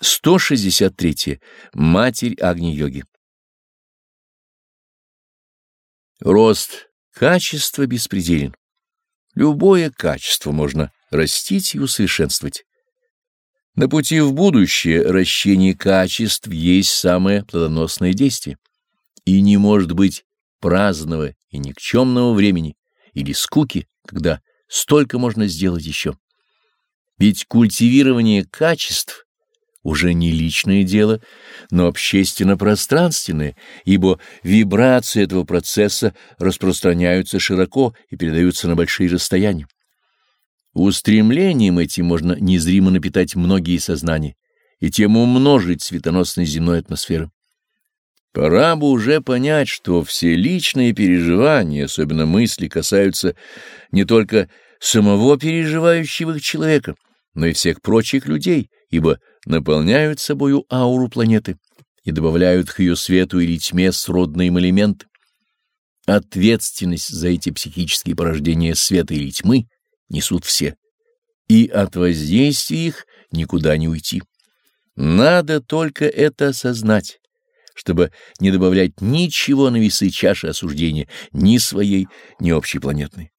163. Матерь Агни-йоги Рост качества беспределен. Любое качество можно растить и усовершенствовать. На пути в будущее ращение качеств есть самое плодоносное действие, и не может быть праздного и никчемного времени или скуки, когда столько можно сделать еще. Ведь культивирование качеств уже не личное дело, но общественно-пространственное, ибо вибрации этого процесса распространяются широко и передаются на большие расстояния. Устремлением этим можно незримо напитать многие сознания и тем умножить светоносность земной атмосферы. Пора бы уже понять, что все личные переживания, особенно мысли, касаются не только самого переживающего человека, но и всех прочих людей, ибо наполняют собою ауру планеты и добавляют к ее свету или тьме сродные им элементы. Ответственность за эти психические порождения света или тьмы несут все, и от воздействия их никуда не уйти. Надо только это осознать, чтобы не добавлять ничего на весы чаши осуждения ни своей, ни общепланетной.